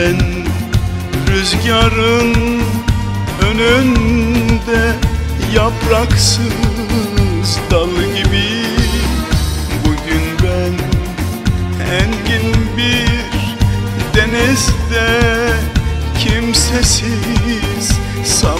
ben rüzgarın önünde yapraksız dal gibi. Bugün ben engin bir denizde kimsesiz sal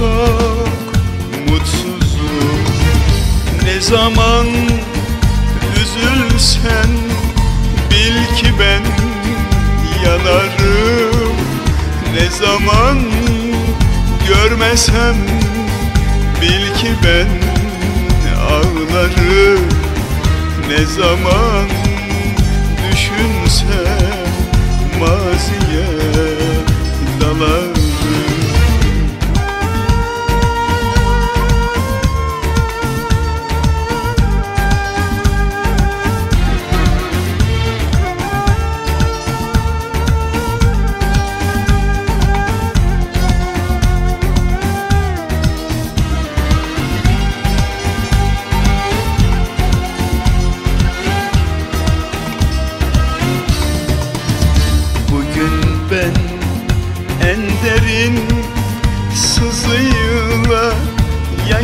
çok mutsuzum. Ne zaman üzülsen bil ki ben yanarım. Ne zaman görmesem bil ki ben ağlarım. Ne zaman düşünsem maziye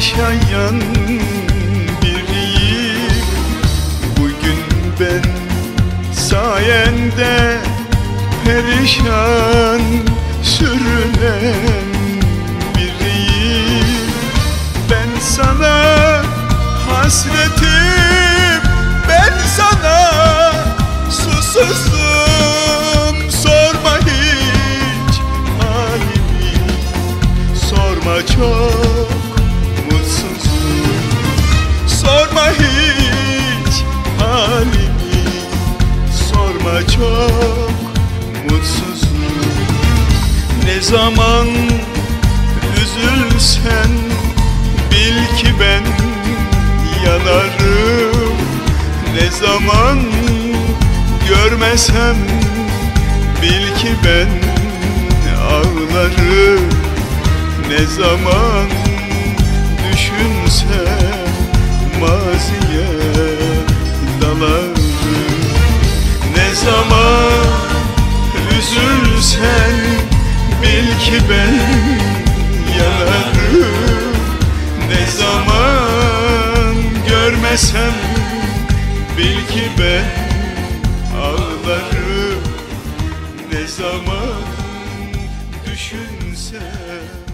yaşayan biriyim. Bugün ben sayende perişan sürünen biriyim. Ben sana hasretim çok mutsuzum ne zaman üzülsen bil ki ben yanarım. Ne zaman görmesem bil ki ben ağlarım. Ne zaman düşünsem maziye dalarım. Ne zaman üzülsen bil ki ben yanarım ne zaman görmesem bil ki ben ağlarım. Ne zaman düşünsem